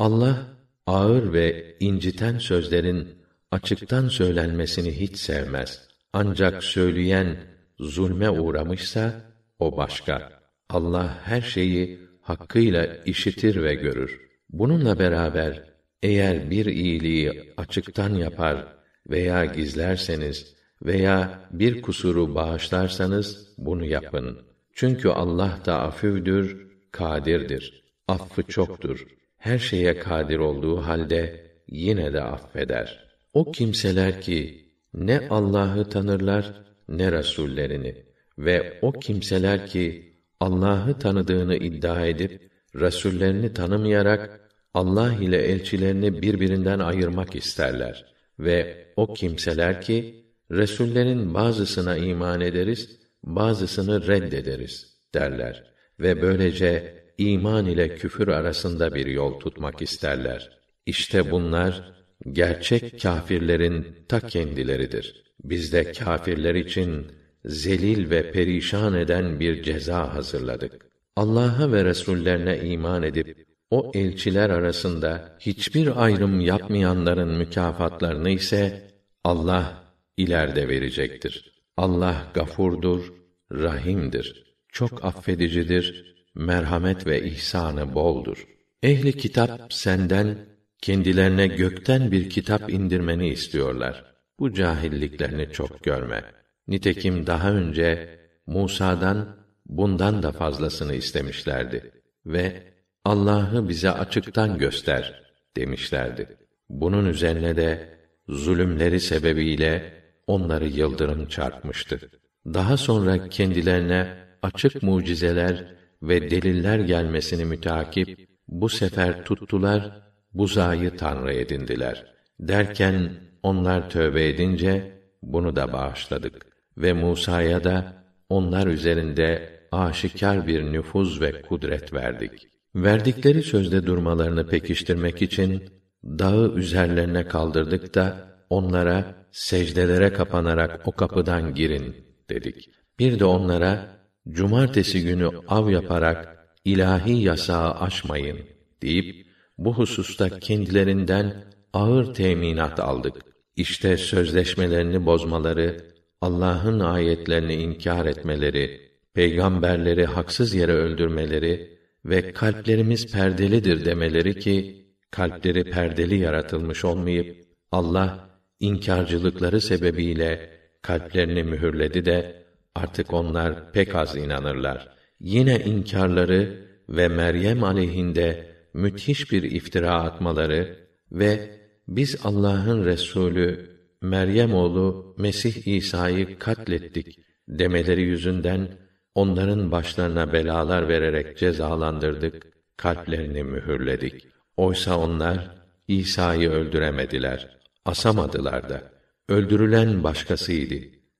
Allah ağır ve inciten sözlerin açıktan söylenmesini hiç sevmez. Ancak söyleyen zulme uğramışsa o başka. Allah her şeyi hakkıyla işitir ve görür. Bununla beraber eğer bir iyiliği açıktan yapar veya gizlerseniz veya bir kusuru bağışlarsanız bunu yapın. Çünkü Allah da afüvdür, kadirdir. Affı çoktur. Her şeye kadir olduğu halde yine de affeder. O kimseler ki ne Allah'ı tanırlar ne rasullerini ve o kimseler ki Allah'ı tanıdığını iddia edip rasullerini tanımayarak Allah ile elçilerini birbirinden ayırmak isterler ve o kimseler ki resullerin bazısına iman ederiz, bazısını reddederiz derler ve böylece iman ile küfür arasında bir yol tutmak isterler. İşte bunlar gerçek kâfirlerin ta kendileridir. Biz de kâfirler için zelil ve perişan eden bir ceza hazırladık. Allah'a ve resullerine iman edip o elçiler arasında hiçbir ayrım yapmayanların mükafatlarını ise Allah ileride verecektir. Allah gafurdur, rahimdir. Çok affedicidir, merhamet ve ihsanı boldur. Ehli kitap senden kendilerine gökten bir kitap indirmeni istiyorlar. Bu cahilliklerini çok görme. Nitekim daha önce Musa'dan bundan da fazlasını istemişlerdi ve Allah'ı bize açıktan göster demişlerdi. Bunun üzerine de zulümleri sebebiyle onları yıldırım çarpmıştı. Daha sonra kendilerine açık mucizeler ve deliller gelmesini mütakip bu sefer tuttular buzayı tanrı edindiler. Derken onlar tövbe edince bunu da bağışladık ve Musa'ya da onlar üzerinde aşikar bir nüfuz ve kudret verdik. Verdikleri sözde durmalarını pekiştirmek için dağı üzerlerine kaldırdık da onlara secdelere kapanarak o kapıdan girin dedik. Bir de onlara cumartesi günü av yaparak ilahi yasağı aşmayın deyip bu hususta kendilerinden ağır teminat aldık. İşte sözleşmelerini bozmaları, Allah'ın ayetlerini inkar etmeleri, peygamberleri haksız yere öldürmeleri ve kalplerimiz perdelidir demeleri ki kalpleri perdeli yaratılmış olmayıp Allah inkarcılıkları sebebiyle kalplerini mühürledi de artık onlar pek az inanırlar. Yine inkarları ve Meryem aleyhinde müthiş bir iftira atmaları ve biz Allah'ın Resulü Meryem oğlu Mesih İsa'yı katlettik demeleri yüzünden onların başlarına belalar vererek cezalandırdık, kalplerini mühürledik. Oysa onlar İsa'yı öldüremediler, asamadılar da. Öldürülen başkasıydı.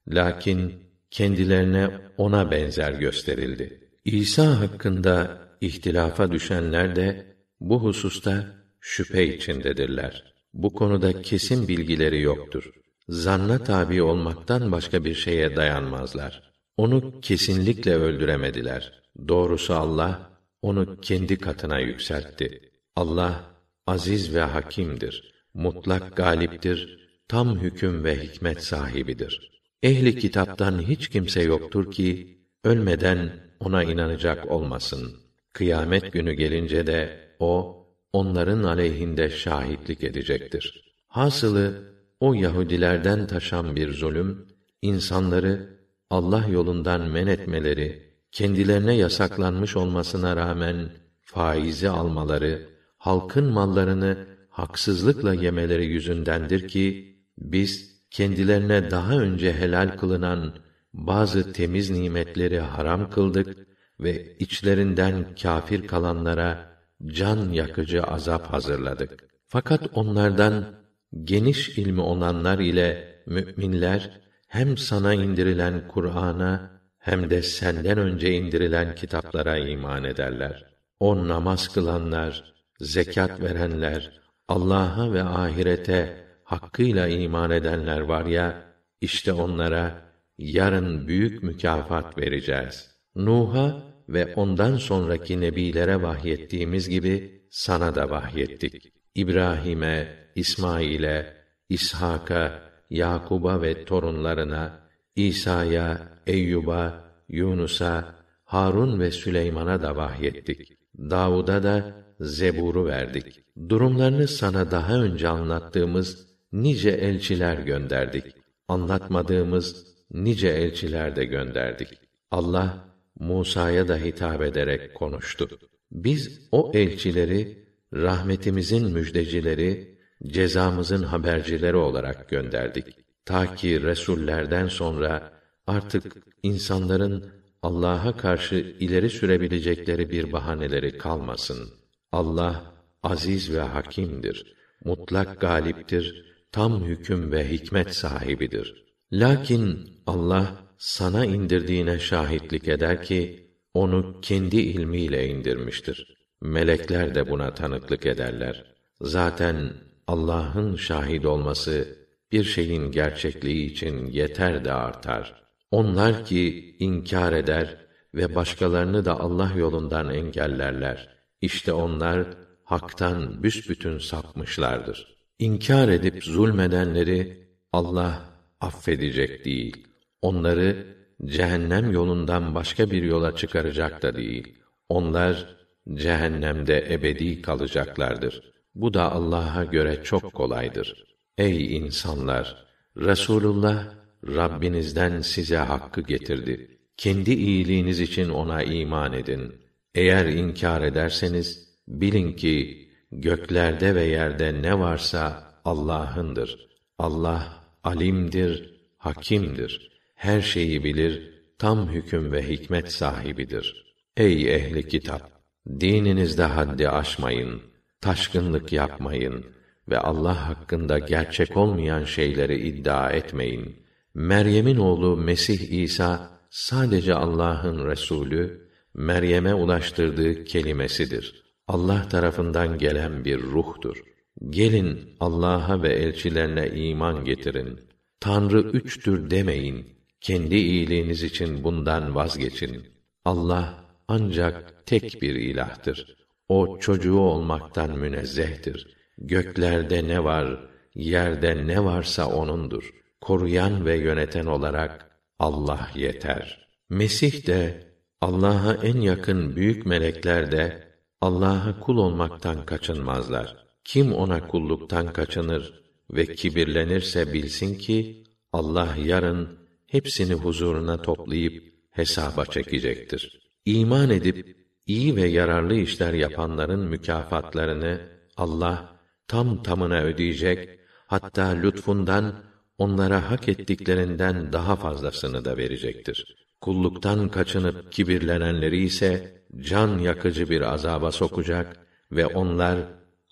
Lakin kendilerine ona benzer gösterildi. İsa hakkında ihtilafa düşenler de bu hususta şüphe içindedirler. Bu konuda kesin bilgileri yoktur. Zanna tabi olmaktan başka bir şeye dayanmazlar. Onu kesinlikle öldüremediler. Doğrusu Allah onu kendi katına yükseltti. Allah aziz ve hakimdir. Mutlak galiptir. Tam hüküm ve hikmet sahibidir. Ehli kitaptan hiç kimse yoktur ki ölmeden ona inanacak olmasın. Kıyamet günü gelince de o onların aleyhinde şahitlik edecektir. Hasılı o Yahudilerden taşan bir zulüm insanları Allah yolundan men etmeleri, kendilerine yasaklanmış olmasına rağmen faizi almaları, halkın mallarını haksızlıkla yemeleri yüzündendir ki biz kendilerine daha önce helal kılınan bazı temiz nimetleri haram kıldık ve içlerinden kâfir kalanlara can yakıcı azap hazırladık. Fakat onlardan geniş ilmi olanlar ile müminler hem sana indirilen Kur'an'a hem de senden önce indirilen kitaplara iman ederler. O namaz kılanlar, zekat verenler, Allah'a ve ahirete hakkıyla iman edenler var ya, işte onlara yarın büyük mükafat vereceğiz. Nuh'a ve ondan sonraki nebilere vahyettiğimiz gibi sana da vahyettik. İbrahim'e, İsmail'e, İshak'a, Yakub'a ve torunlarına, İsa'ya, Eyyub'a, Yunus'a, Harun ve Süleyman'a da vahyettik. Davud'a da Zebur'u verdik. Durumlarını sana daha önce anlattığımız nice elçiler gönderdik. Anlatmadığımız nice elçiler de gönderdik. Allah Musa'ya da hitap ederek konuştu. Biz o elçileri rahmetimizin müjdecileri, cezamızın habercileri olarak gönderdik. Ta ki resullerden sonra artık insanların Allah'a karşı ileri sürebilecekleri bir bahaneleri kalmasın. Allah aziz ve hakimdir. Mutlak galiptir. Tam hüküm ve hikmet sahibidir. Lakin Allah sana indirdiğine şahitlik eder ki onu kendi ilmiyle indirmiştir. Melekler de buna tanıklık ederler. Zaten Allah'ın şahit olması bir şeyin gerçekliği için yeter de artar. Onlar ki inkar eder ve başkalarını da Allah yolundan engellerler. İşte onlar haktan büsbütün sapmışlardır. İnkar edip zulmedenleri Allah affedecek değil. Onları cehennem yolundan başka bir yola çıkaracak da değil. Onlar cehennemde ebedi kalacaklardır. Bu da Allah'a göre çok kolaydır. Ey insanlar, Resulullah Rabbinizden size hakkı getirdi. Kendi iyiliğiniz için ona iman edin. Eğer inkar ederseniz bilin ki göklerde ve yerde ne varsa Allah'ındır. Allah alimdir, hakimdir. Her şeyi bilir, tam hüküm ve hikmet sahibidir. Ey ehli kitap! Dininizde haddi aşmayın, taşkınlık yapmayın ve Allah hakkında gerçek olmayan şeyleri iddia etmeyin. Meryem'in oğlu Mesih İsa sadece Allah'ın Resulü, Meryem'e ulaştırdığı kelimesidir. Allah tarafından gelen bir ruhtur. Gelin Allah'a ve elçilerine iman getirin. Tanrı üçtür demeyin. Kendi iyiliğiniz için bundan vazgeçin. Allah ancak tek bir ilahtır. O çocuğu olmaktan münezzehtir. Göklerde ne var, yerde ne varsa onundur. Koruyan ve yöneten olarak Allah yeter. Mesih de Allah'a en yakın büyük melekler de Allah'a kul olmaktan kaçınmazlar. Kim ona kulluktan kaçınır ve kibirlenirse bilsin ki Allah yarın hepsini huzuruna toplayıp hesaba çekecektir. İman edip iyi ve yararlı işler yapanların mükafatlarını Allah tam tamına ödeyecek, hatta lütfundan onlara hak ettiklerinden daha fazlasını da verecektir. Kulluktan kaçınıp kibirlenenleri ise can yakıcı bir azaba sokacak ve onlar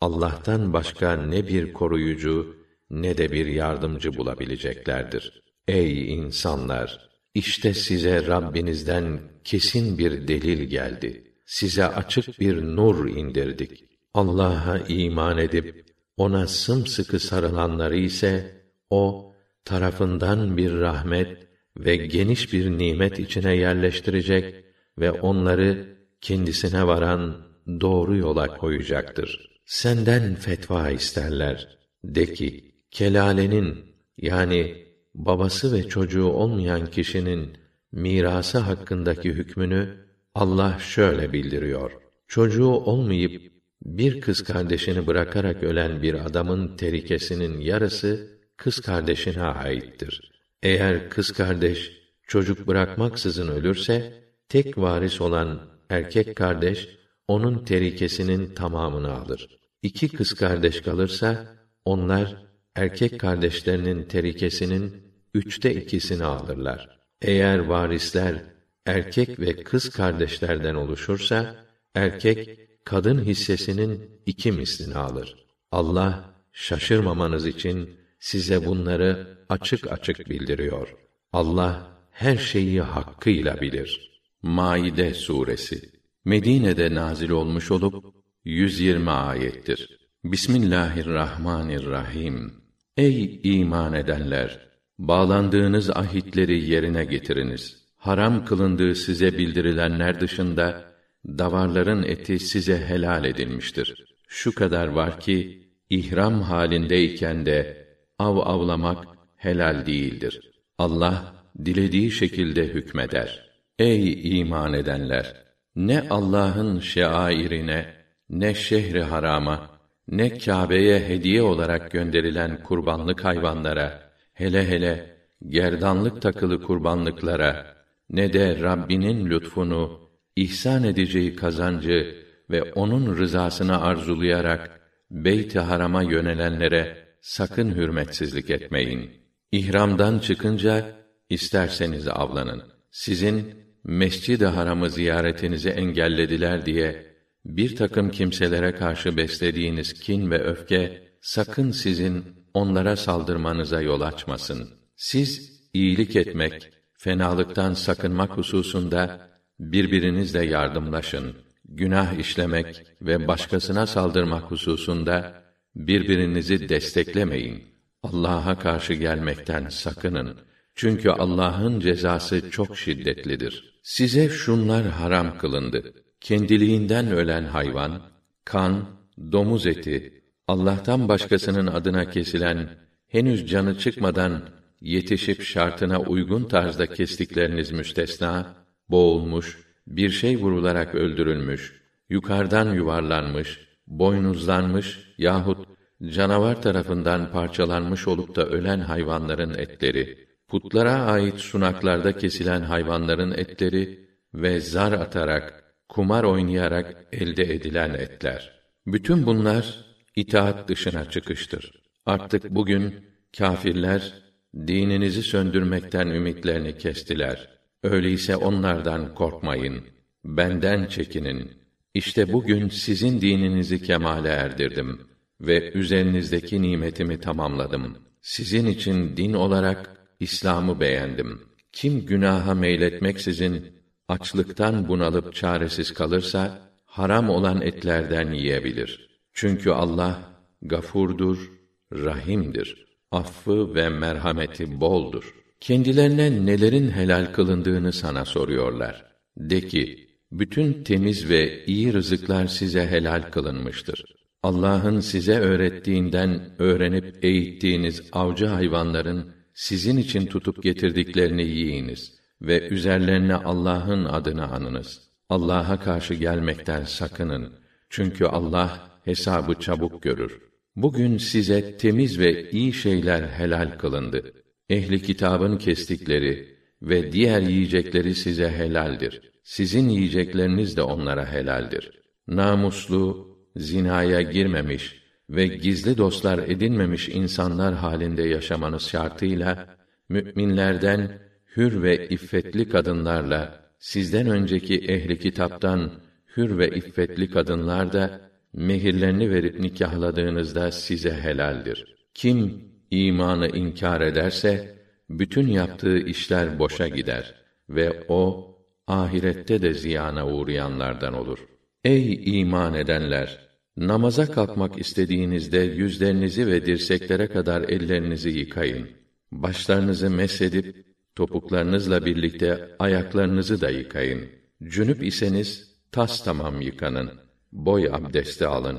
Allah'tan başka ne bir koruyucu ne de bir yardımcı bulabileceklerdir. Ey insanlar! İşte size Rabbinizden kesin bir delil geldi. Size açık bir nur indirdik. Allah'a iman edip ona sımsıkı sarılanları ise o tarafından bir rahmet ve geniş bir nimet içine yerleştirecek ve onları kendisine varan doğru yola koyacaktır. Senden fetva isterler. De ki, kelalenin yani babası ve çocuğu olmayan kişinin mirası hakkındaki hükmünü Allah şöyle bildiriyor. Çocuğu olmayıp bir kız kardeşini bırakarak ölen bir adamın terikesinin yarısı kız kardeşine aittir. Eğer kız kardeş çocuk bırakmaksızın ölürse tek varis olan erkek kardeş onun terikesinin tamamını alır. İki kız kardeş kalırsa onlar erkek kardeşlerinin terikesinin üçte ikisini alırlar. Eğer varisler erkek ve kız kardeşlerden oluşursa, erkek kadın hissesinin iki mislini alır. Allah şaşırmamanız için size bunları açık açık bildiriyor. Allah her şeyi hakkıyla bilir. Maide suresi Medine'de nazil olmuş olup 120 ayettir. Bismillahirrahmanirrahim. Ey iman edenler! Bağlandığınız ahitleri yerine getiriniz. Haram kılındığı size bildirilenler dışında davarların eti size helal edilmiştir. şu kadar var ki ihram halindeyken de av avlamak helal değildir. Allah dilediği şekilde hükmeder. Ey iman edenler! Ne Allah'ın şeairine, ne şehri harama, ne Kâbe'ye hediye olarak gönderilen kurbanlık hayvanlara, hele hele gerdanlık takılı kurbanlıklara, ne de Rabbinin lütfunu, ihsan edeceği kazancı ve onun rızasını arzulayarak Beyt-i Haram'a yönelenlere sakın hürmetsizlik etmeyin. İhramdan çıkınca isterseniz avlanın. Sizin Mescid-i Haram'ı ziyaretinizi engellediler diye bir takım kimselere karşı beslediğiniz kin ve öfke sakın sizin onlara saldırmanıza yol açmasın. Siz iyilik etmek, fenalıktan sakınmak hususunda birbirinizle yardımlaşın. Günah işlemek ve başkasına saldırmak hususunda birbirinizi desteklemeyin. Allah'a karşı gelmekten sakının. Çünkü Allah'ın cezası çok şiddetlidir. Size şunlar haram kılındı. Kendiliğinden ölen hayvan, kan, domuz eti, Allah'tan başkasının adına kesilen, henüz canı çıkmadan yetişip şartına uygun tarzda kestikleriniz müstesna, boğulmuş, bir şey vurularak öldürülmüş, yukarıdan yuvarlanmış, boynuzlanmış yahut canavar tarafından parçalanmış olup da ölen hayvanların etleri, putlara ait sunaklarda kesilen hayvanların etleri ve zar atarak, kumar oynayarak elde edilen etler. Bütün bunlar itaat dışına çıkıştır. Artık bugün kâfirler dininizi söndürmekten ümitlerini kestiler. Öyleyse onlardan korkmayın. Benden çekinin. İşte bugün sizin dininizi kemale erdirdim ve üzerinizdeki nimetimi tamamladım. Sizin için din olarak İslam'ı beğendim. Kim günaha meyletmeksizin açlıktan bunalıp çaresiz kalırsa haram olan etlerden yiyebilir. Çünkü Allah gafurdur, rahimdir. Affı ve merhameti boldur. Kendilerine nelerin helal kılındığını sana soruyorlar. De ki, bütün temiz ve iyi rızıklar size helal kılınmıştır. Allah'ın size öğrettiğinden öğrenip eğittiğiniz avcı hayvanların sizin için tutup getirdiklerini yiyiniz ve üzerlerine Allah'ın adını anınız. Allah'a karşı gelmekten sakının. Çünkü Allah hesabı çabuk görür. Bugün size temiz ve iyi şeyler helal kılındı. Ehli kitabın kestikleri ve diğer yiyecekleri size helaldir. Sizin yiyecekleriniz de onlara helaldir. Namuslu, zinaya girmemiş ve gizli dostlar edinmemiş insanlar halinde yaşamanız şartıyla müminlerden hür ve iffetli kadınlarla sizden önceki ehli kitaptan hür ve iffetli kadınlar da mehirlerini verip nikahladığınızda size helaldir. Kim imanı inkar ederse bütün yaptığı işler boşa gider ve o ahirette de ziyana uğrayanlardan olur. Ey iman edenler! Namaza kalkmak istediğinizde yüzlerinizi ve dirseklere kadar ellerinizi yıkayın. Başlarınızı mesedip topuklarınızla birlikte ayaklarınızı da yıkayın. Cünüp iseniz tas tamam yıkanın. Boy abdesti alın.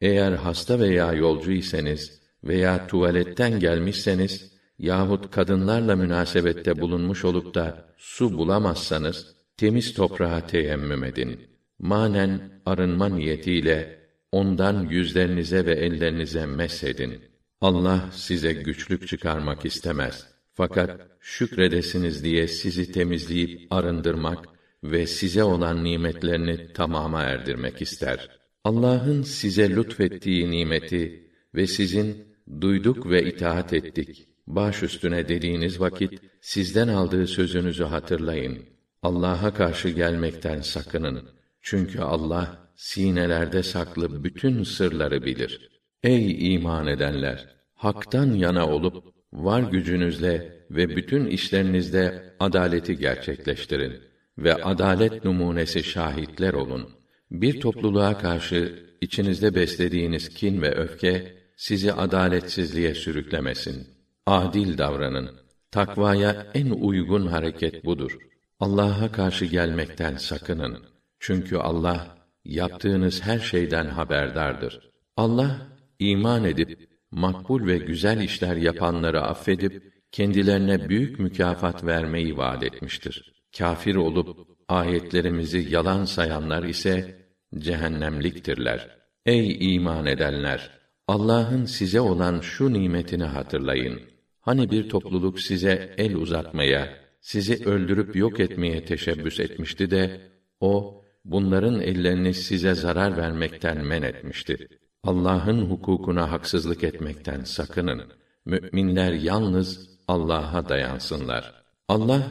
Eğer hasta veya yolcu iseniz veya tuvaletten gelmişseniz yahut kadınlarla münasebette bulunmuş olup da su bulamazsanız temiz toprağa teyemmüm edin. Manen arınma niyetiyle ondan yüzlerinize ve ellerinize mesedin. Allah size güçlük çıkarmak istemez. Fakat şükredesiniz diye sizi temizleyip arındırmak ve size olan nimetlerini tamama erdirmek ister. Allah'ın size lütfettiği nimeti ve sizin duyduk ve itaat ettik baş üstüne dediğiniz vakit sizden aldığı sözünüzü hatırlayın. Allah'a karşı gelmekten sakının. Çünkü Allah sinelerde saklı bütün sırları bilir. Ey iman edenler, haktan yana olup var gücünüzle ve bütün işlerinizde adaleti gerçekleştirin ve adalet numunesi şahitler olun. Bir topluluğa karşı içinizde beslediğiniz kin ve öfke sizi adaletsizliğe sürüklemesin. Adil davranın. Takvaya en uygun hareket budur. Allah'a karşı gelmekten sakının. Çünkü Allah yaptığınız her şeyden haberdardır. Allah iman edip makbul ve güzel işler yapanları affedip kendilerine büyük mükafat vermeyi vaad etmiştir. Kafir olup ayetlerimizi yalan sayanlar ise cehennemliktirler. Ey iman edenler! Allah'ın size olan şu nimetini hatırlayın. Hani bir topluluk size el uzatmaya, sizi öldürüp yok etmeye teşebbüs etmişti de o bunların ellerini size zarar vermekten men etmişti. Allah'ın hukukuna haksızlık etmekten sakının. Müminler yalnız Allah'a dayansınlar. Allah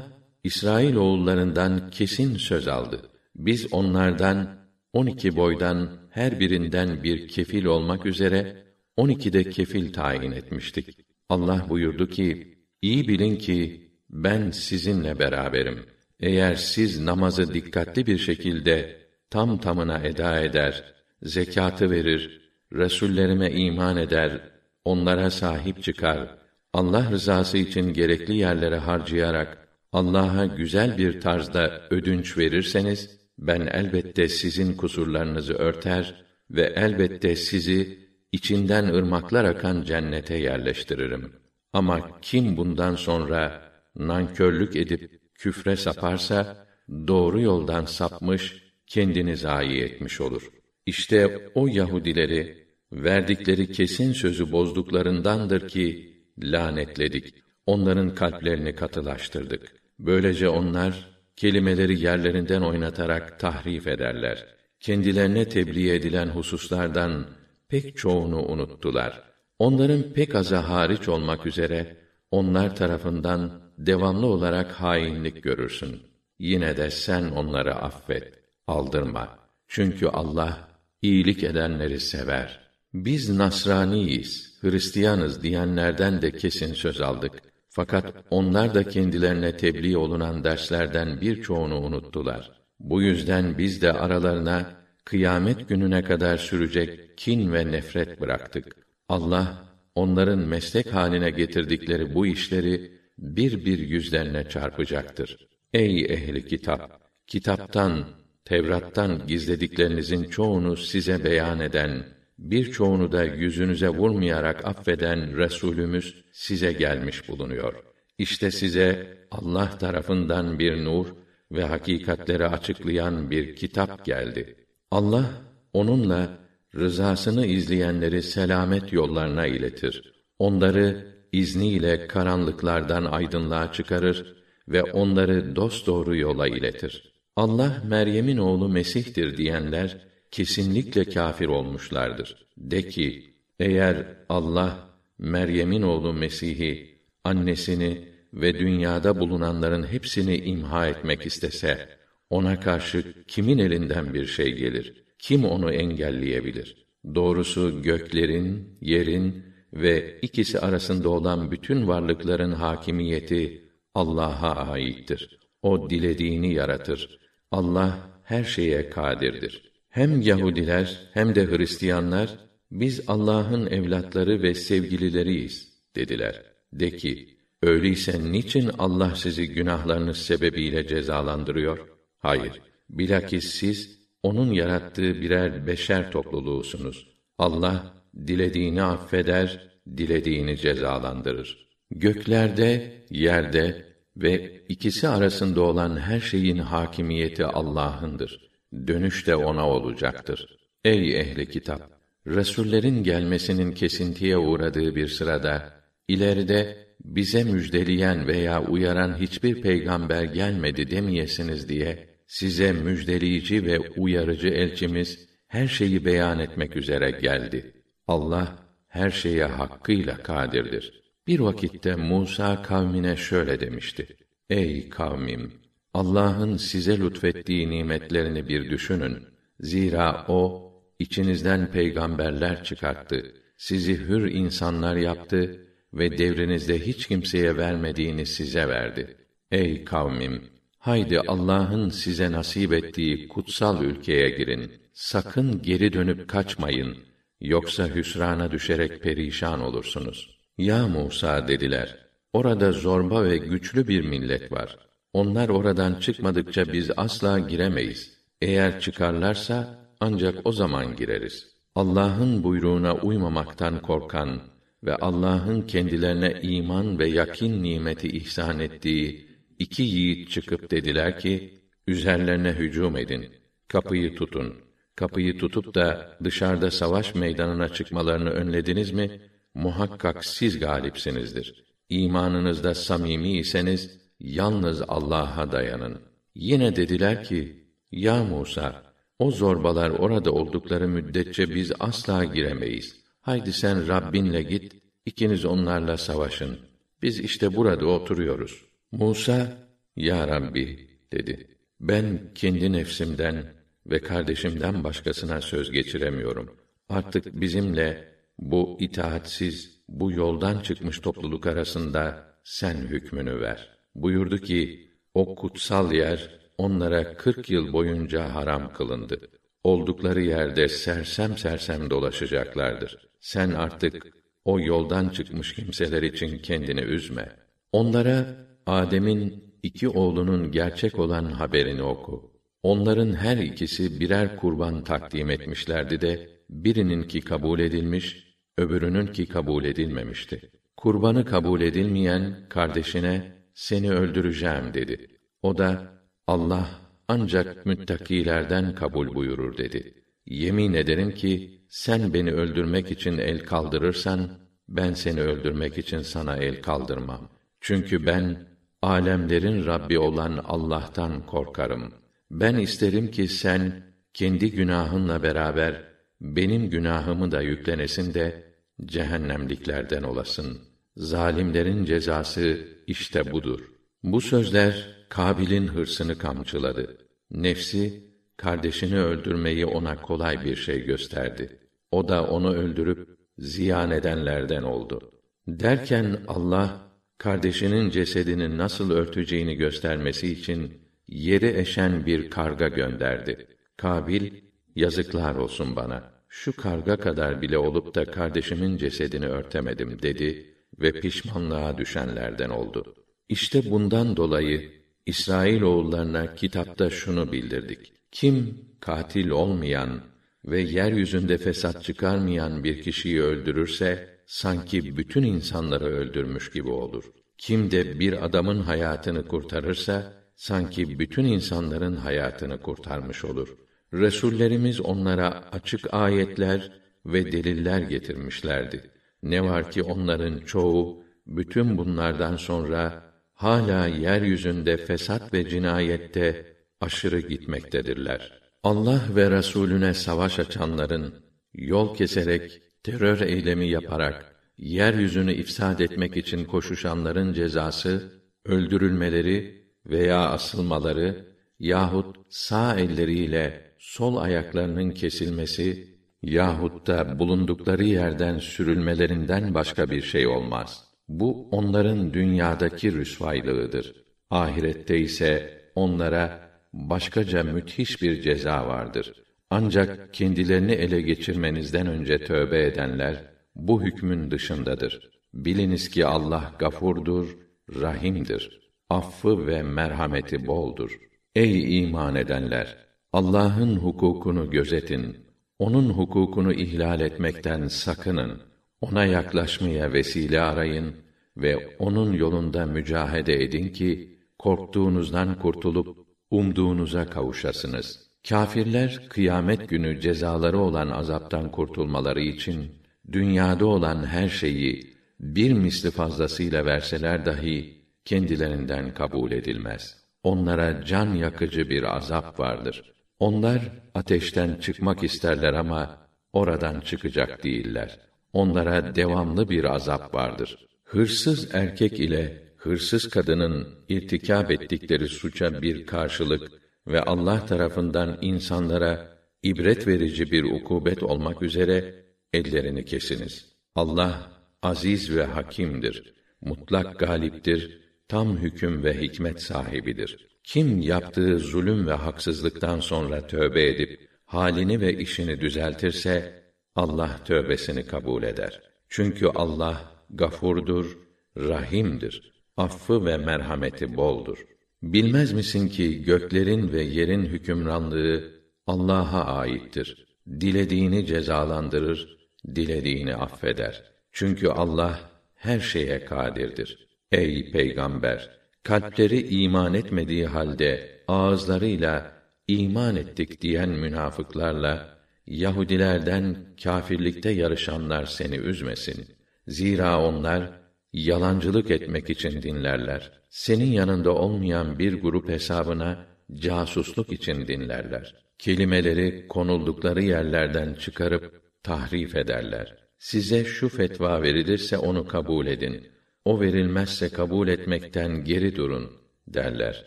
İsrail oğullarından kesin söz aldı. Biz onlardan on iki boydan her birinden bir kefil olmak üzere on iki de kefil tayin etmiştik. Allah buyurdu ki, iyi bilin ki ben sizinle beraberim. Eğer siz namazı dikkatli bir şekilde tam tamına eda eder, zekatı verir, Resullerime iman eder, onlara sahip çıkar, Allah rızası için gerekli yerlere harcayarak Allah'a güzel bir tarzda ödünç verirseniz ben elbette sizin kusurlarınızı örter ve elbette sizi içinden ırmaklar akan cennete yerleştiririm. Ama kim bundan sonra nankörlük edip küfre saparsa doğru yoldan sapmış, kendini zayi etmiş olur. İşte o Yahudileri verdikleri kesin sözü bozduklarındandır ki lanetledik. Onların kalplerini katılaştırdık. Böylece onlar kelimeleri yerlerinden oynatarak tahrif ederler. Kendilerine tebliğ edilen hususlardan pek çoğunu unuttular. Onların pek azı hariç olmak üzere onlar tarafından devamlı olarak hainlik görürsün. Yine de sen onları affet, aldırma. Çünkü Allah iyilik edenleri sever. Biz Nasraniyiz, Hristiyanız diyenlerden de kesin söz aldık. Fakat onlar da kendilerine tebliğ olunan derslerden birçoğunu unuttular. Bu yüzden biz de aralarına kıyamet gününe kadar sürecek kin ve nefret bıraktık. Allah onların meslek haline getirdikleri bu işleri bir bir yüzlerine çarpacaktır. Ey ehli kitap, kitaptan, Tevrat'tan gizlediklerinizin çoğunu size beyan eden birçoğunu da yüzünüze vurmayarak affeden Resulümüz size gelmiş bulunuyor. İşte size Allah tarafından bir nur ve hakikatleri açıklayan bir kitap geldi. Allah onunla rızasını izleyenleri selamet yollarına iletir. Onları izniyle karanlıklardan aydınlığa çıkarır ve onları dosdoğru yola iletir. Allah Meryem'in oğlu Mesih'tir diyenler kesinlikle kâfir olmuşlardır. De ki, eğer Allah Meryem'in oğlu Mesih'i, annesini ve dünyada bulunanların hepsini imha etmek istese, ona karşı kimin elinden bir şey gelir? Kim onu engelleyebilir? Doğrusu göklerin, yerin ve ikisi arasında olan bütün varlıkların hakimiyeti Allah'a aittir. O dilediğini yaratır. Allah her şeye kadirdir. Hem Yahudiler hem de Hristiyanlar biz Allah'ın evlatları ve sevgilileriyiz dediler. De ki, öyleyse niçin Allah sizi günahlarınız sebebiyle cezalandırıyor? Hayır, bilakis siz onun yarattığı birer beşer topluluğusunuz. Allah dilediğini affeder, dilediğini cezalandırır. Göklerde, yerde ve ikisi arasında olan her şeyin hakimiyeti Allah'ındır. Dönüş de ona olacaktır. Ey ehli kitap! Resullerin gelmesinin kesintiye uğradığı bir sırada, ileride bize müjdeleyen veya uyaran hiçbir peygamber gelmedi demeyesiniz diye, size müjdeleyici ve uyarıcı elçimiz, her şeyi beyan etmek üzere geldi. Allah, her şeye hakkıyla kadirdir. Bir vakitte Musa kavmine şöyle demişti. Ey kavmim! Allah'ın size lütfettiği nimetlerini bir düşünün. Zira o içinizden peygamberler çıkarttı. Sizi hür insanlar yaptı ve devrinizde hiç kimseye vermediğini size verdi. Ey kavmim, haydi Allah'ın size nasip ettiği kutsal ülkeye girin. Sakın geri dönüp kaçmayın. Yoksa hüsrana düşerek perişan olursunuz. Ya Musa dediler. Orada zorba ve güçlü bir millet var. Onlar oradan çıkmadıkça biz asla giremeyiz. Eğer çıkarlarsa ancak o zaman gireriz. Allah'ın buyruğuna uymamaktan korkan ve Allah'ın kendilerine iman ve yakin nimeti ihsan ettiği iki yiğit çıkıp dediler ki, üzerlerine hücum edin, kapıyı tutun. Kapıyı tutup da dışarıda savaş meydanına çıkmalarını önlediniz mi, muhakkak siz galipsinizdir. İmanınızda samimi iseniz, yalnız Allah'a dayanın. Yine dediler ki, ya Musa, o zorbalar orada oldukları müddetçe biz asla giremeyiz. Haydi sen Rabbinle git, ikiniz onlarla savaşın. Biz işte burada oturuyoruz. Musa, Ya Rabbi, dedi. Ben kendi nefsimden ve kardeşimden başkasına söz geçiremiyorum. Artık bizimle bu itaatsiz, bu yoldan çıkmış topluluk arasında sen hükmünü ver. Buyurdu ki, o kutsal yer onlara kırk yıl boyunca haram kılındı. Oldukları yerde sersem sersem dolaşacaklardır. Sen artık o yoldan çıkmış kimseler için kendini üzme. Onlara Adem'in iki oğlunun gerçek olan haberini oku. Onların her ikisi birer kurban takdim etmişlerdi de birininki kabul edilmiş, öbürününki kabul edilmemişti. Kurbanı kabul edilmeyen kardeşine seni öldüreceğim dedi. O da Allah ancak müttakilerden kabul buyurur dedi. Yemin ederim ki sen beni öldürmek için el kaldırırsan ben seni öldürmek için sana el kaldırmam. Çünkü ben alemlerin Rabbi olan Allah'tan korkarım. Ben isterim ki sen kendi günahınla beraber benim günahımı da yüklenesin de cehennemliklerden olasın. Zalimlerin cezası işte budur. Bu sözler Kabil'in hırsını kamçıladı. Nefsi kardeşini öldürmeyi ona kolay bir şey gösterdi. O da onu öldürüp ziyan edenlerden oldu. Derken Allah kardeşinin cesedini nasıl örteceğini göstermesi için yeri eşen bir karga gönderdi. Kabil, yazıklar olsun bana. Şu karga kadar bile olup da kardeşimin cesedini örtemedim dedi ve pişmanlığa düşenlerden oldu. İşte bundan dolayı İsrail oğullarına kitapta şunu bildirdik. Kim katil olmayan ve yeryüzünde fesat çıkarmayan bir kişiyi öldürürse sanki bütün insanları öldürmüş gibi olur. Kim de bir adamın hayatını kurtarırsa sanki bütün insanların hayatını kurtarmış olur. Resullerimiz onlara açık ayetler ve deliller getirmişlerdi. Ne var ki onların çoğu bütün bunlardan sonra hala yeryüzünde fesat ve cinayette aşırı gitmektedirler. Allah ve Resulüne savaş açanların yol keserek terör eylemi yaparak yeryüzünü ifsad etmek için koşuşanların cezası öldürülmeleri veya asılmaları yahut sağ elleriyle sol ayaklarının kesilmesi yahut da bulundukları yerden sürülmelerinden başka bir şey olmaz. Bu onların dünyadaki rüsvaylığıdır. Ahirette ise onlara başkaca müthiş bir ceza vardır. Ancak kendilerini ele geçirmenizden önce tövbe edenler bu hükmün dışındadır. Biliniz ki Allah gafurdur, rahimdir. Affı ve merhameti boldur. Ey iman edenler! Allah'ın hukukunu gözetin. Onun hukukunu ihlal etmekten sakının. Ona yaklaşmaya vesile arayın ve onun yolunda mücahede edin ki korktuğunuzdan kurtulup umduğunuza kavuşasınız. Kâfirler kıyamet günü cezaları olan azaptan kurtulmaları için dünyada olan her şeyi bir misli fazlasıyla verseler dahi kendilerinden kabul edilmez. Onlara can yakıcı bir azap vardır. Onlar ateşten çıkmak isterler ama oradan çıkacak değiller. Onlara devamlı bir azap vardır. Hırsız erkek ile hırsız kadının irtikab ettikleri suça bir karşılık ve Allah tarafından insanlara ibret verici bir ukubet olmak üzere ellerini kesiniz. Allah aziz ve hakimdir. Mutlak galiptir, tam hüküm ve hikmet sahibidir. Kim yaptığı zulüm ve haksızlıktan sonra tövbe edip halini ve işini düzeltirse Allah tövbesini kabul eder. Çünkü Allah gafurdur, rahimdir. Affı ve merhameti boldur. Bilmez misin ki göklerin ve yerin hükümranlığı Allah'a aittir. dilediğini cezalandırır, dilediğini affeder. Çünkü Allah her şeye kadirdir. Ey peygamber, kalpleri iman etmediği halde ağızlarıyla iman ettik diyen münafıklarla Yahudilerden kâfirlikte yarışanlar seni üzmesin. Zira onlar yalancılık etmek için dinlerler. Senin yanında olmayan bir grup hesabına casusluk için dinlerler. Kelimeleri konuldukları yerlerden çıkarıp tahrif ederler. Size şu fetva verilirse onu kabul edin. O verilmezse kabul etmekten geri durun derler.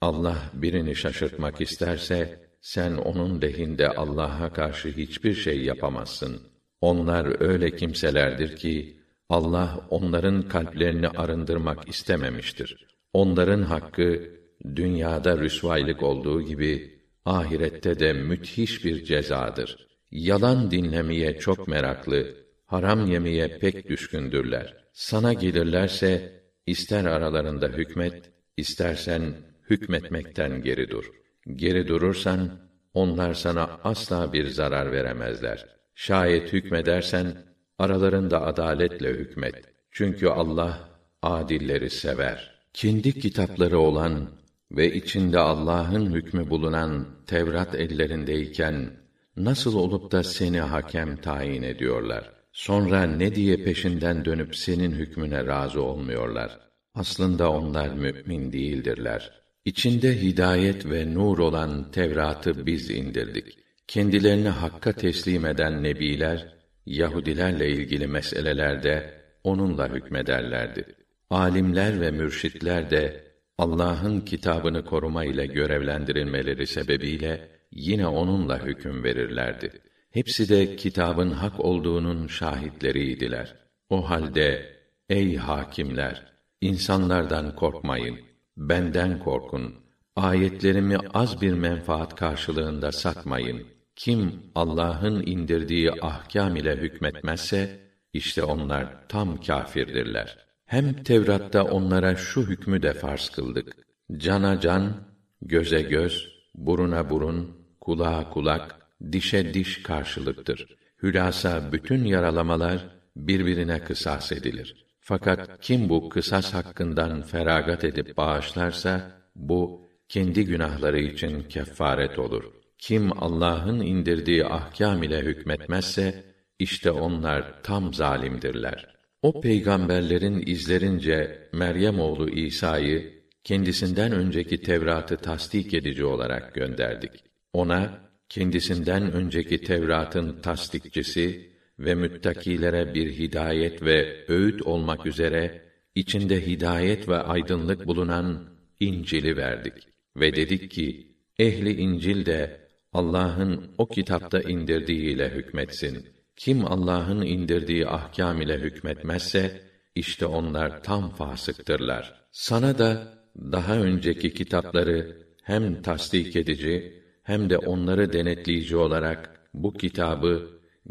Allah birini şaşırtmak isterse sen onun lehinde Allah'a karşı hiçbir şey yapamazsın. Onlar öyle kimselerdir ki Allah onların kalplerini arındırmak istememiştir. Onların hakkı dünyada rüsvaylık olduğu gibi ahirette de müthiş bir cezadır. Yalan dinlemeye çok meraklı, haram yemeye pek düşkündürler. Sana gelirlerse ister aralarında hükmet, istersen hükmetmekten geri dur. Geri durursan onlar sana asla bir zarar veremezler. Şayet hükmedersen aralarında adaletle hükmet. Çünkü Allah adilleri sever. Kendi kitapları olan ve içinde Allah'ın hükmü bulunan Tevrat ellerindeyken nasıl olup da seni hakem tayin ediyorlar? Sonra ne diye peşinden dönüp senin hükmüne razı olmuyorlar? Aslında onlar mümin değildirler. İçinde hidayet ve nur olan Tevrat'ı biz indirdik. Kendilerini hakka teslim eden nebiler Yahudilerle ilgili meselelerde onunla hükmederlerdi. Alimler ve mürşitler de Allah'ın kitabını koruma ile görevlendirilmeleri sebebiyle yine onunla hüküm verirlerdi. Hepsi de kitabın hak olduğunun şahitleriydiler. O halde ey hakimler insanlardan korkmayın benden korkun ayetlerimi az bir menfaat karşılığında satmayın kim Allah'ın indirdiği ahkam ile hükmetmezse işte onlar tam kâfirdirler. Hem Tevrat'ta onlara şu hükmü de farz kıldık. Cana can, göze göz, buruna burun, kulağa kulak, dişe diş karşılıktır. Hülasa bütün yaralamalar birbirine kısas edilir. Fakat kim bu kısas hakkından feragat edip bağışlarsa bu kendi günahları için kefaret olur.'' Kim Allah'ın indirdiği ahkam ile hükmetmezse işte onlar tam zalimdirler. O peygamberlerin izlerince Meryem oğlu İsa'yı kendisinden önceki Tevrat'ı tasdik edici olarak gönderdik. Ona kendisinden önceki Tevrat'ın tasdikçisi ve müttakilere bir hidayet ve öğüt olmak üzere içinde hidayet ve aydınlık bulunan İncil'i verdik ve dedik ki ehli İncil de Allah'ın o kitapta indirdiğiyle hükmetsin. Kim Allah'ın indirdiği ahkam ile hükmetmezse işte onlar tam fasıktırlar. Sana da daha önceki kitapları hem tasdik edici hem de onları denetleyici olarak bu kitabı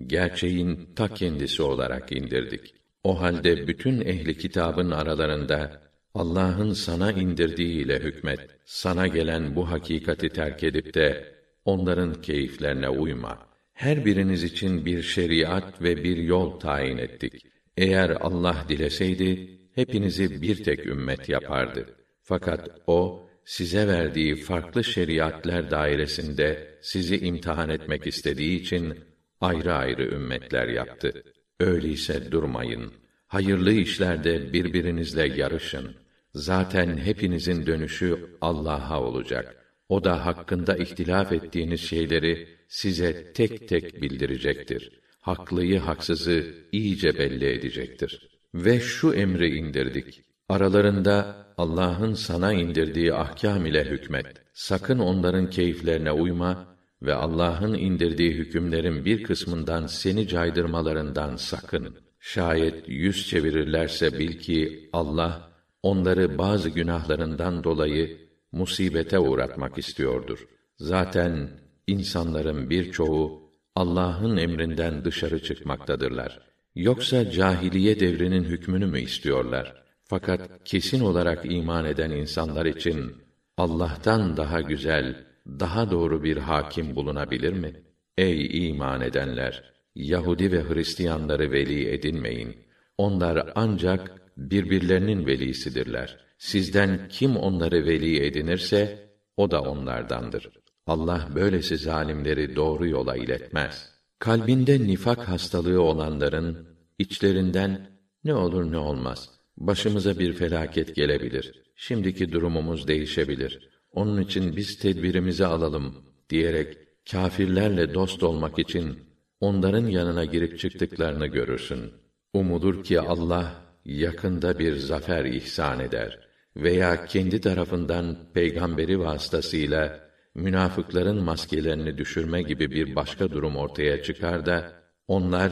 gerçeğin ta kendisi olarak indirdik. O halde bütün ehli kitabın aralarında Allah'ın sana indirdiğiyle hükmet. Sana gelen bu hakikati terk edip de onların keyiflerine uyma. Her biriniz için bir şeriat ve bir yol tayin ettik. Eğer Allah dileseydi hepinizi bir tek ümmet yapardı. Fakat o size verdiği farklı şeriatler dairesinde sizi imtihan etmek istediği için ayrı ayrı ümmetler yaptı. Öyleyse durmayın. Hayırlı işlerde birbirinizle yarışın. Zaten hepinizin dönüşü Allah'a olacak. O da hakkında ihtilaf ettiğiniz şeyleri size tek tek bildirecektir. Haklıyı haksızı iyice belli edecektir. Ve şu emri indirdik. Aralarında Allah'ın sana indirdiği ahkam ile hükmet. Sakın onların keyiflerine uyma ve Allah'ın indirdiği hükümlerin bir kısmından seni caydırmalarından sakın. Şayet yüz çevirirlerse bil ki Allah onları bazı günahlarından dolayı musibete uğratmak istiyordur. Zaten insanların birçoğu Allah'ın emrinden dışarı çıkmaktadırlar. Yoksa cahiliye devrinin hükmünü mü istiyorlar? Fakat kesin olarak iman eden insanlar için Allah'tan daha güzel, daha doğru bir hakim bulunabilir mi? Ey iman edenler! Yahudi ve Hristiyanları veli edinmeyin. Onlar ancak birbirlerinin velisidirler. Sizden kim onları veli edinirse o da onlardandır. Allah böylesi zalimleri doğru yola iletmez. Kalbinde nifak hastalığı olanların içlerinden ne olur ne olmaz. Başımıza bir felaket gelebilir. Şimdiki durumumuz değişebilir. Onun için biz tedbirimizi alalım diyerek kâfirlerle dost olmak için onların yanına girip çıktıklarını görürsün. Umudur ki Allah yakında bir zafer ihsan eder veya kendi tarafından peygamberi vasıtasıyla münafıkların maskelerini düşürme gibi bir başka durum ortaya çıkar da onlar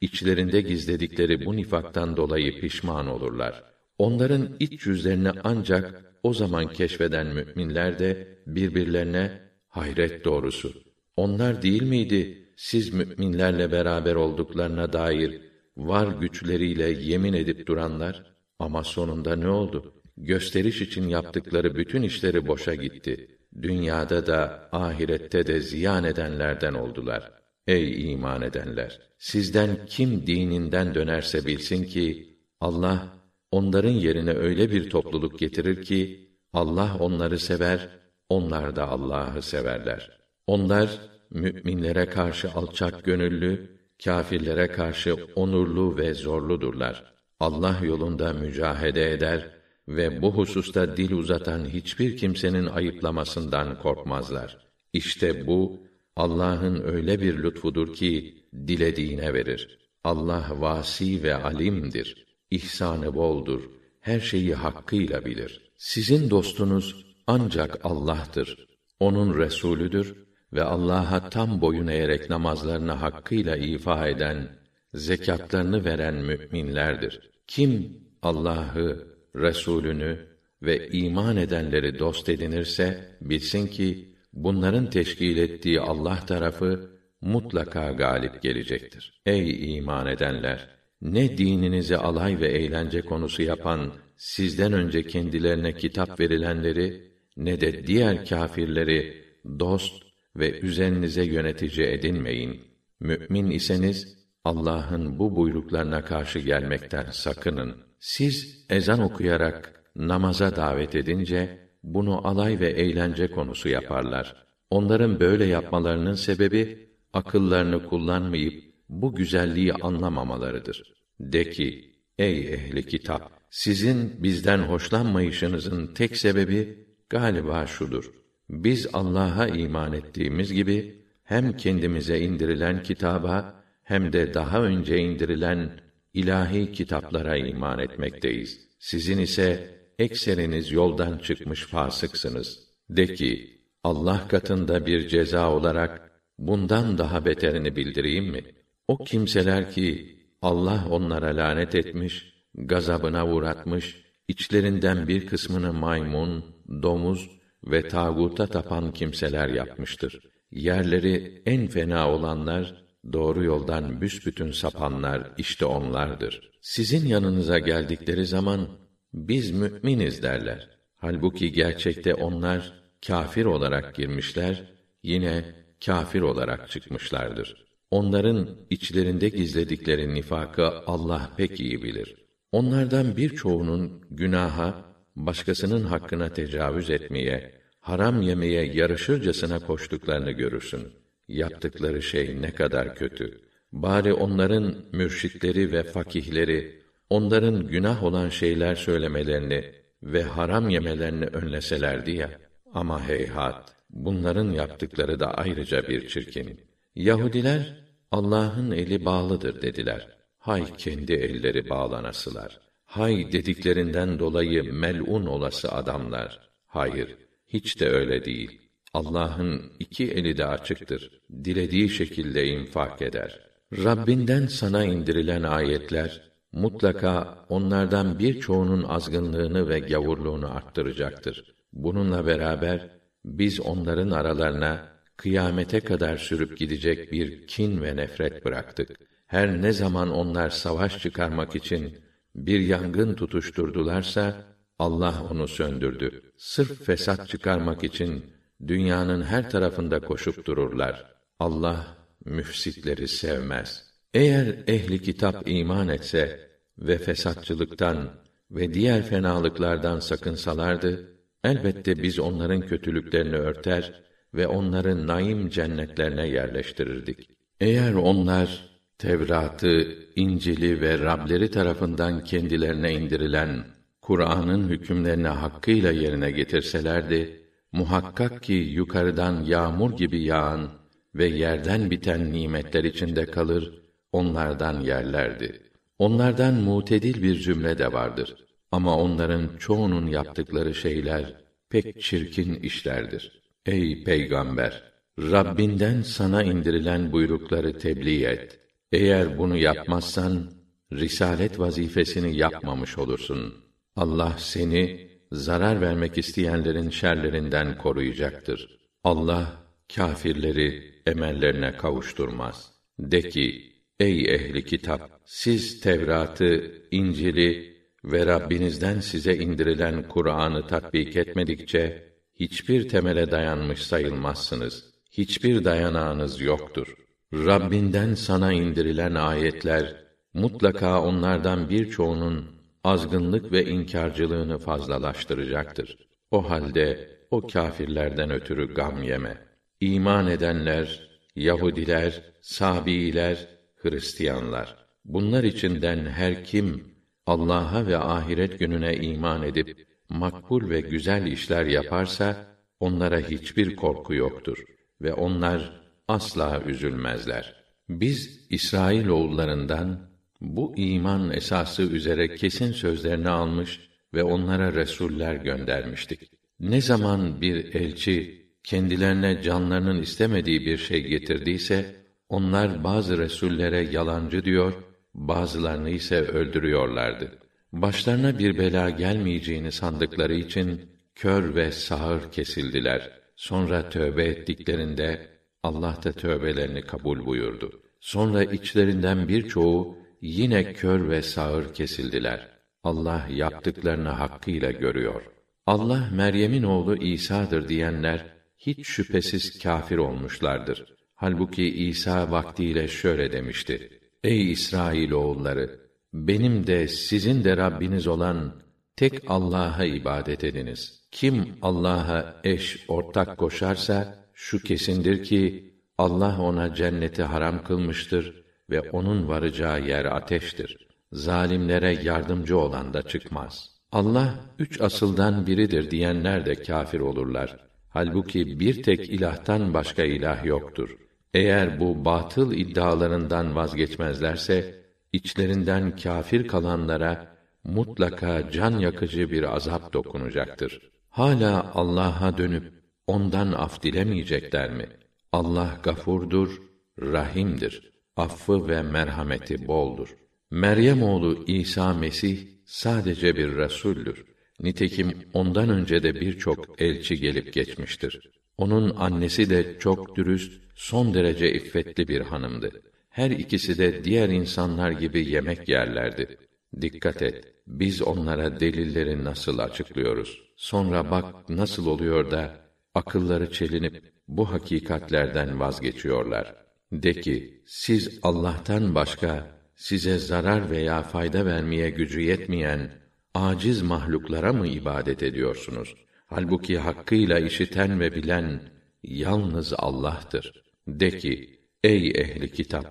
içlerinde gizledikleri bu nifaktan dolayı pişman olurlar. Onların iç yüzlerini ancak o zaman keşfeden müminler de birbirlerine hayret doğrusu. Onlar değil miydi siz müminlerle beraber olduklarına dair var güçleriyle yemin edip duranlar? Ama sonunda ne oldu? Gösteriş için yaptıkları bütün işleri boşa gitti. Dünyada da ahirette de ziyan edenlerden oldular. Ey iman edenler! Sizden kim dininden dönerse bilsin ki Allah onların yerine öyle bir topluluk getirir ki Allah onları sever, onlar da Allah'ı severler. Onlar müminlere karşı alçak gönüllü, kâfirlere karşı onurlu ve zorludurlar. Allah yolunda mücahede eder ve bu hususta dil uzatan hiçbir kimsenin ayıplamasından korkmazlar. İşte bu Allah'ın öyle bir lütfudur ki dilediğine verir. Allah vasi ve alimdir. İhsanı boldur. Her şeyi hakkıyla bilir. Sizin dostunuz ancak Allah'tır. Onun resulüdür ve Allah'a tam boyun eğerek namazlarını hakkıyla ifa eden, zekatlarını veren müminlerdir. Kim Allah'ı, Resulünü ve iman edenleri dost edinirse bilsin ki bunların teşkil ettiği Allah tarafı mutlaka galip gelecektir. Ey iman edenler, ne dininizi alay ve eğlence konusu yapan sizden önce kendilerine kitap verilenleri ne de diğer kâfirleri dost ve üzerinize yönetici edinmeyin. Mümin iseniz Allah'ın bu buyruklarına karşı gelmekten sakının. Siz ezan okuyarak namaza davet edince bunu alay ve eğlence konusu yaparlar. Onların böyle yapmalarının sebebi akıllarını kullanmayıp bu güzelliği anlamamalarıdır. De ki, ey ehli kitap, sizin bizden hoşlanmayışınızın tek sebebi galiba şudur. Biz Allah'a iman ettiğimiz gibi hem kendimize indirilen kitaba hem de daha önce indirilen ilahi kitaplara iman etmekteyiz. Sizin ise ekseriniz yoldan çıkmış fasıksınız. De ki, Allah katında bir ceza olarak bundan daha beterini bildireyim mi? O kimseler ki Allah onlara lanet etmiş, gazabına uğratmış, içlerinden bir kısmını maymun, domuz ve tağuta tapan kimseler yapmıştır. Yerleri en fena olanlar, doğru yoldan büsbütün sapanlar işte onlardır. Sizin yanınıza geldikleri zaman biz müminiz derler. Halbuki gerçekte onlar kafir olarak girmişler, yine kafir olarak çıkmışlardır. Onların içlerinde gizledikleri nifakı Allah pek iyi bilir. Onlardan birçoğunun günaha, başkasının hakkına tecavüz etmeye, haram yemeye yarışırcasına koştuklarını görürsün. Yaptıkları şey ne kadar kötü. Bari onların mürşitleri ve fakihleri onların günah olan şeyler söylemelerini ve haram yemelerini önleselerdi ya. Ama heyhat, bunların yaptıkları da ayrıca bir çirkin. Yahudiler Allah'ın eli bağlıdır dediler. Hay kendi elleri bağlanasılar. Hay dediklerinden dolayı melun olası adamlar. Hayır, hiç de öyle değil. Allah'ın iki eli de açıktır. Dilediği şekilde infak eder. Rabbinden sana indirilen ayetler mutlaka onlardan birçoğunun azgınlığını ve gavurluğunu arttıracaktır. Bununla beraber biz onların aralarına kıyamete kadar sürüp gidecek bir kin ve nefret bıraktık. Her ne zaman onlar savaş çıkarmak için bir yangın tutuşturdularsa Allah onu söndürdü. Sırf fesat çıkarmak için dünyanın her tarafında koşup dururlar. Allah müfsitleri sevmez. Eğer ehli kitap iman etse ve fesatçılıktan ve diğer fenalıklardan sakınsalardı, elbette biz onların kötülüklerini örter ve onları naim cennetlerine yerleştirirdik. Eğer onlar Tevrat'ı, İncil'i ve Rableri tarafından kendilerine indirilen Kur'an'ın hükümlerini hakkıyla yerine getirselerdi, muhakkak ki yukarıdan yağmur gibi yağan ve yerden biten nimetler içinde kalır, onlardan yerlerdi. Onlardan mutedil bir cümle de vardır. Ama onların çoğunun yaptıkları şeyler pek çirkin işlerdir. Ey peygamber, Rabbinden sana indirilen buyrukları tebliğ et. Eğer bunu yapmazsan risalet vazifesini yapmamış olursun. Allah seni zarar vermek isteyenlerin şerlerinden koruyacaktır. Allah kâfirleri emellerine kavuşturmaz. De ki, ey ehli kitap, siz Tevrat'ı, İncil'i ve Rabbinizden size indirilen Kur'an'ı tatbik etmedikçe hiçbir temele dayanmış sayılmazsınız. Hiçbir dayanağınız yoktur. Rabbinden sana indirilen ayetler mutlaka onlardan birçoğunun azgınlık ve inkarcılığını fazlalaştıracaktır. O halde o kâfirlerden ötürü gam yeme. İman edenler, Yahudiler, Sabiiler, Hristiyanlar. Bunlar içinden her kim Allah'a ve ahiret gününe iman edip makbul ve güzel işler yaparsa onlara hiçbir korku yoktur ve onlar asla üzülmezler. Biz İsrail oğullarından bu iman esası üzere kesin sözlerini almış ve onlara resuller göndermiştik. Ne zaman bir elçi kendilerine canlarının istemediği bir şey getirdiyse onlar bazı resullere yalancı diyor, bazılarını ise öldürüyorlardı. Başlarına bir bela gelmeyeceğini sandıkları için kör ve sağır kesildiler. Sonra tövbe ettiklerinde Allah da tövbelerini kabul buyurdu. Sonra içlerinden birçoğu yine kör ve sağır kesildiler. Allah yaptıklarını hakkıyla görüyor. Allah Meryem'in oğlu İsa'dır diyenler hiç şüphesiz kâfir olmuşlardır. Halbuki İsa vaktiyle şöyle demişti: Ey İsrail oğulları, benim de sizin de Rabbiniz olan tek Allah'a ibadet ediniz. Kim Allah'a eş, ortak koşarsa şu kesindir ki Allah ona cenneti haram kılmıştır ve onun varacağı yer ateştir. Zalimlere yardımcı olan da çıkmaz. Allah üç asıldan biridir diyenler de kâfir olurlar. Halbuki bir tek ilahtan başka ilah yoktur. Eğer bu batıl iddialarından vazgeçmezlerse içlerinden kâfir kalanlara mutlaka can yakıcı bir azap dokunacaktır. Hala Allah'a dönüp ondan af dilemeyecekler mi? Allah gafurdur, rahimdir. Affı ve merhameti boldur. Meryem oğlu İsa Mesih sadece bir resuldür. Nitekim ondan önce de birçok elçi gelip geçmiştir. Onun annesi de çok dürüst, son derece iffetli bir hanımdı. Her ikisi de diğer insanlar gibi yemek yerlerdi. Dikkat et, biz onlara delilleri nasıl açıklıyoruz? Sonra bak nasıl oluyor da akılları çelinip bu hakikatlerden vazgeçiyorlar. De ki, siz Allah'tan başka size zarar veya fayda vermeye gücü yetmeyen aciz mahluklara mı ibadet ediyorsunuz? Halbuki hakkıyla işiten ve bilen yalnız Allah'tır. De ki, ey ehli kitap,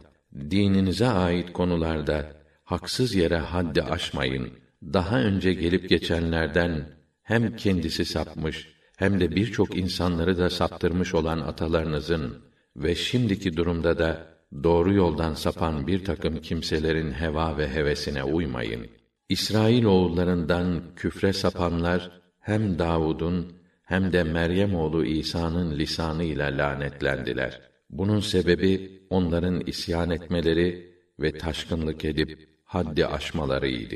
dininize ait konularda haksız yere haddi aşmayın. Daha önce gelip geçenlerden hem kendisi sapmış hem de birçok insanları da saptırmış olan atalarınızın ve şimdiki durumda da doğru yoldan sapan bir takım kimselerin heva ve hevesine uymayın. İsrail oğullarından küfre sapanlar hem Davud'un hem de Meryem oğlu İsa'nın lisanı ile lanetlendiler. Bunun sebebi onların isyan etmeleri ve taşkınlık edip haddi aşmalarıydı.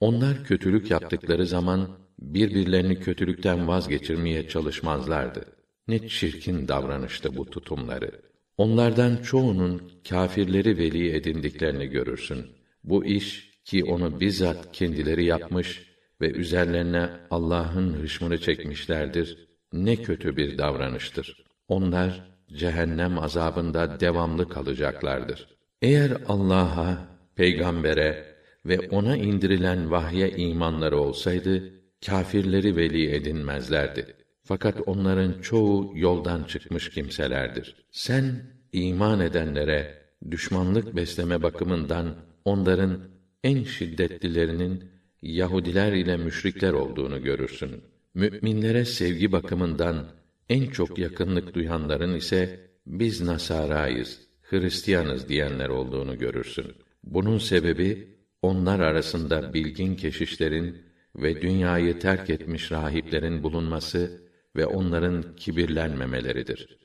Onlar kötülük yaptıkları zaman birbirlerini kötülükten vazgeçirmeye çalışmazlardı. Ne çirkin davranıştı bu tutumları. Onlardan çoğunun kâfirleri veli edindiklerini görürsün. Bu iş ki onu bizzat kendileri yapmış ve üzerlerine Allah'ın hışmını çekmişlerdir. Ne kötü bir davranıştır. Onlar cehennem azabında devamlı kalacaklardır. Eğer Allah'a, peygambere ve ona indirilen vahye imanları olsaydı kâfirleri veli edinmezlerdi. Fakat onların çoğu yoldan çıkmış kimselerdir. Sen iman edenlere düşmanlık besleme bakımından onların en şiddetlilerinin Yahudiler ile müşrikler olduğunu görürsün. Müminlere sevgi bakımından en çok yakınlık duyanların ise biz Nasarayız, Hristiyanız diyenler olduğunu görürsün. Bunun sebebi onlar arasında bilgin keşişlerin ve dünyayı terk etmiş rahiplerin bulunması ve onların kibirlenmemeleridir.